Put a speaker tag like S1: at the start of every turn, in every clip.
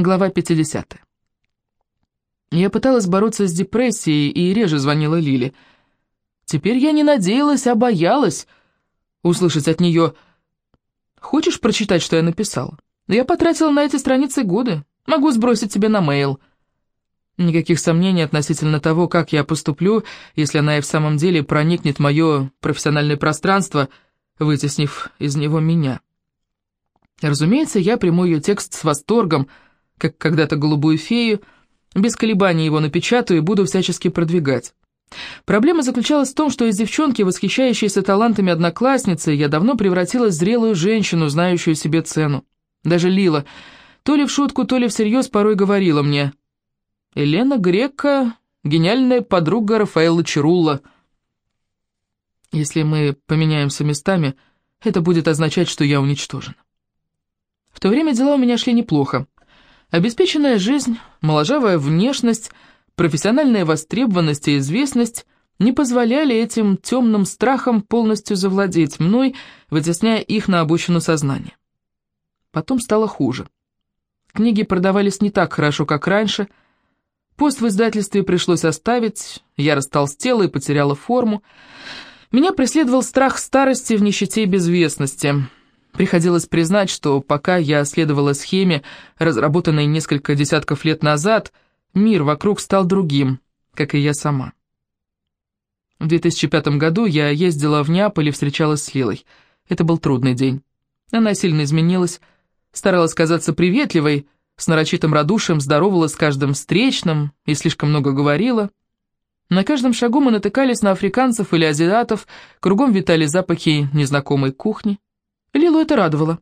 S1: Глава 50. Я пыталась бороться с депрессией и реже звонила Лиле. Теперь я не надеялась, а боялась услышать от нее «Хочешь прочитать, что я написала? Я потратила на эти страницы годы. Могу сбросить тебе на мейл». Никаких сомнений относительно того, как я поступлю, если она и в самом деле проникнет в мое профессиональное пространство, вытеснив из него меня. Разумеется, я приму ее текст с восторгом, как когда-то «Голубую фею», без колебаний его напечатаю и буду всячески продвигать. Проблема заключалась в том, что из девчонки, восхищающейся талантами одноклассницы, я давно превратилась в зрелую женщину, знающую себе цену. Даже Лила, то ли в шутку, то ли всерьез порой говорила мне, «Елена Грека — гениальная подруга Рафаэла Чарулла». Если мы поменяемся местами, это будет означать, что я уничтожена. В то время дела у меня шли неплохо. Обеспеченная жизнь, моложавая внешность, профессиональная востребованность и известность не позволяли этим темным страхам полностью завладеть мной, вытесняя их на обочину сознания. Потом стало хуже. Книги продавались не так хорошо, как раньше. Пост в издательстве пришлось оставить, я растолстела и потеряла форму. Меня преследовал страх старости в нищете и безвестности — Приходилось признать, что пока я следовала схеме, разработанной несколько десятков лет назад, мир вокруг стал другим, как и я сама. В 2005 году я ездила в Неаполь и встречалась с Лилой. Это был трудный день. Она сильно изменилась, старалась казаться приветливой, с нарочитым радушием здоровалась с каждым встречным и слишком много говорила. На каждом шагу мы натыкались на африканцев или азиатов, кругом витали запахи незнакомой кухни. Лилу это радовало.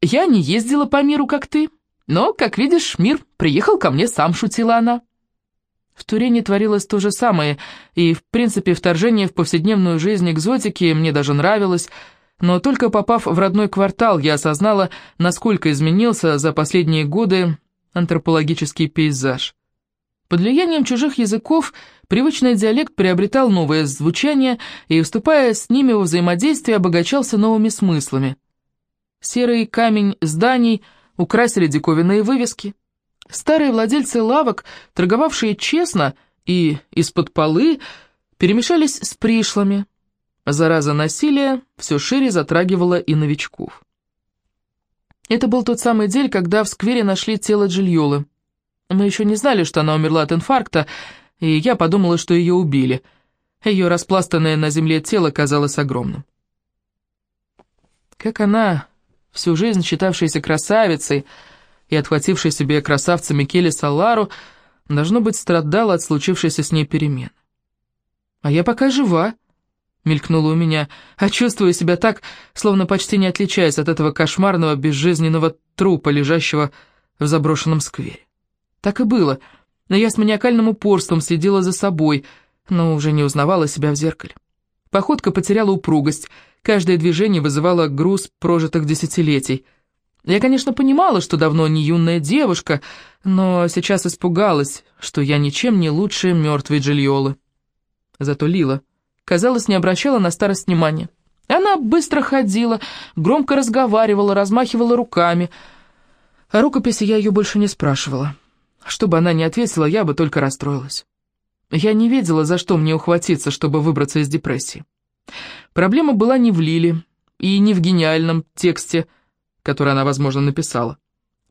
S1: «Я не ездила по миру, как ты, но, как видишь, мир приехал ко мне сам», — шутила она. В Турене творилось то же самое, и, в принципе, вторжение в повседневную жизнь экзотики мне даже нравилось, но только попав в родной квартал, я осознала, насколько изменился за последние годы антропологический пейзаж. Под влиянием чужих языков привычный диалект приобретал новое звучание и, вступая с ними во взаимодействие, обогащался новыми смыслами. Серый камень зданий украсили диковинные вывески. Старые владельцы лавок, торговавшие честно и из-под полы, перемешались с пришлыми. Зараза насилия все шире затрагивала и новичков. Это был тот самый день, когда в сквере нашли тело Джильолы. Мы еще не знали, что она умерла от инфаркта, и я подумала, что ее убили. Ее распластанное на земле тело казалось огромным. Как она, всю жизнь считавшаяся красавицей и отхватившая себе красавца Микеле Салару, должно быть, страдала от случившейся с ней перемены. «А я пока жива», — мелькнула у меня, «а чувствую себя так, словно почти не отличаясь от этого кошмарного безжизненного трупа, лежащего в заброшенном сквере. Так и было, но я с маниакальным упорством следила за собой, но уже не узнавала себя в зеркале. Походка потеряла упругость, каждое движение вызывало груз прожитых десятилетий. Я, конечно, понимала, что давно не юная девушка, но сейчас испугалась, что я ничем не лучше мертвой Джильолы. Зато Лила, казалось, не обращала на старость внимания. Она быстро ходила, громко разговаривала, размахивала руками. О рукописи я ее больше не спрашивала. Что бы она ни ответила, я бы только расстроилась. Я не видела, за что мне ухватиться, чтобы выбраться из депрессии. Проблема была не в Лиле и не в гениальном тексте, который она, возможно, написала.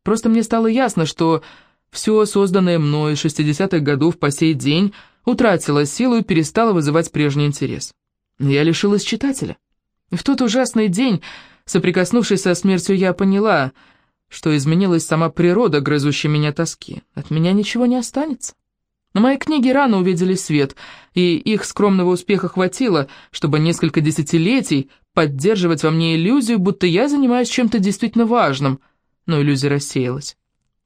S1: Просто мне стало ясно, что все созданное мной 60-х годов по сей день утратило силу и перестало вызывать прежний интерес. Я лишилась читателя. В тот ужасный день, соприкоснувшись со смертью, я поняла — что изменилась сама природа грызущей меня тоски. От меня ничего не останется. Но мои книги рано увидели свет, и их скромного успеха хватило, чтобы несколько десятилетий поддерживать во мне иллюзию, будто я занимаюсь чем-то действительно важным, но иллюзия рассеялась.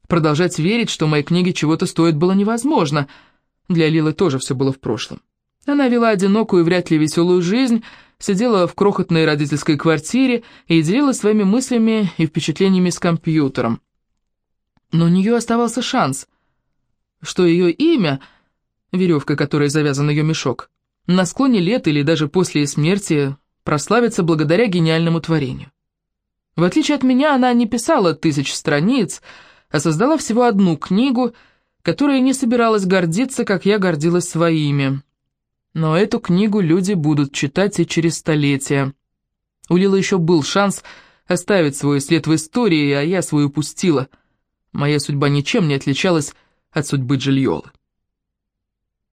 S1: Продолжать верить, что мои книги чего-то стоят, было невозможно. Для Лилы тоже все было в прошлом. Она вела одинокую и вряд ли веселую жизнь, сидела в крохотной родительской квартире и делилась своими мыслями и впечатлениями с компьютером. Но у нее оставался шанс, что ее имя, веревка, которой завязан ее мешок, на склоне лет или даже после смерти прославится благодаря гениальному творению. В отличие от меня, она не писала тысяч страниц, а создала всего одну книгу, которая не собиралась гордиться, как я гордилась своими. Но эту книгу люди будут читать и через столетия. У Лилы еще был шанс оставить свой след в истории, а я свою упустила. Моя судьба ничем не отличалась от судьбы Джильолы.